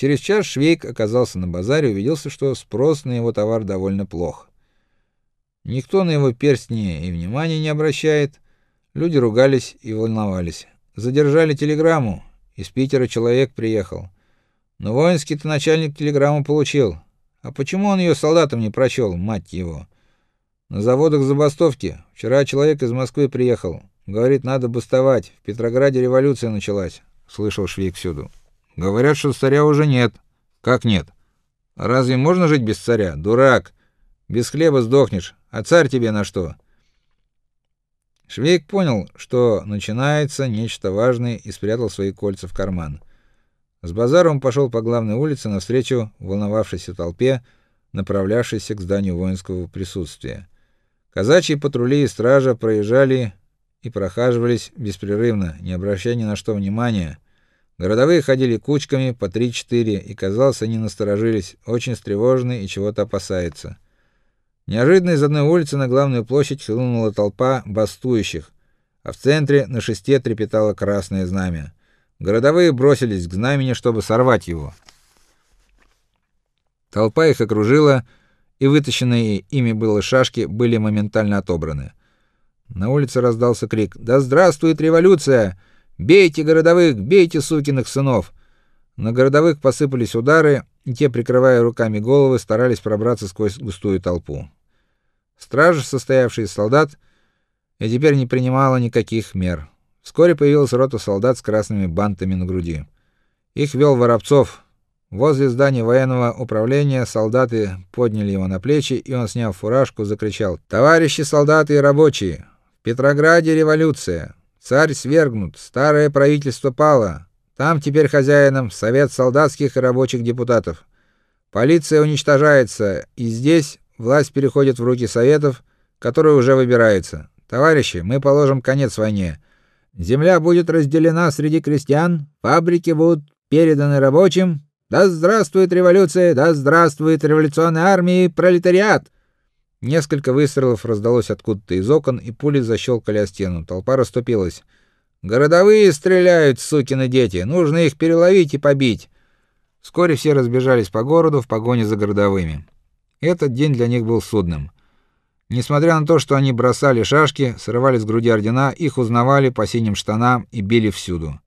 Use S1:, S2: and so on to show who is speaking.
S1: Через час Швейк оказался на базаре и убедился, что спрос на его товар довольно плох. Никто на его перстни и внимания не обращает. Люди ругались и волновались. Задержали телеграмму. Из Питера человек приехал. Но воинский-то начальник телеграмму получил. А почему он ее солдатам не прочел, мать его? На заводах забастовки. Вчера человек из Москвы приехал. Говорит, надо бастовать. В Петрограде революция началась. Слышал Швейк всюду. Говорят, что царя уже нет. Как нет? Разве можно жить без царя? Дурак. Без хлеба сдохнешь. А царь тебе на что? Швейк понял, что начинается нечто важное и спрятал свои кольца в карман. С базара он пошел по главной улице навстречу волновавшейся толпе, направлявшейся к зданию воинского присутствия. Казачьи патрули и стража проезжали и прохаживались беспрерывно, не обращая ни на что внимания. Городовые ходили кучками по три-четыре, и казалось, они насторожились, очень встревожены и чего-то опасаются. Неожиданно из одной улицы на главную площадь хлынула толпа бастующих, а в центре на шесте трепетало красное знамя. Городовые бросились к знамени, чтобы сорвать его. Толпа их окружила, и вытащенные ими было шашки были моментально отобраны. На улице раздался крик: "Да здравствует революция! Бейте городовых, бейте сукиных сынов!" На городовых посыпались удары, и те, прикрывая руками головы, старались пробраться сквозь густую толпу. Стража, состоявшая из солдат, и теперь не принимала никаких мер. Вскоре появилась рота солдат с красными бантами на груди. Их вел Воробцов. Возле здания военного управления солдаты подняли его на плечи, и он, сняв фуражку, закричал: "Товарищи солдаты и рабочие, в Петрограде революция. Царь свергнут, старое правительство пало. Там теперь хозяином совет солдатских и рабочих депутатов. Полиция уничтожается, и здесь власть переходит в руки советов, которые уже выбираются. Товарищи, мы положим конец войне. Земля будет разделена среди крестьян, фабрики будут переданы рабочим. Да здравствует революция, да здравствует революционная армия и пролетариат. Несколько выстрелов раздалось откуда-то из окон, и пули защелкали о стену. Толпа расступилась. Городовые стреляют, сукины дети. Нужно их переловить и побить. Вскоре все разбежались по городу в погоне за городовыми. Этот день для них был судным. Несмотря на то, что они бросали шашки, срывали с груди ордена, их узнавали по синим штанам и били всюду.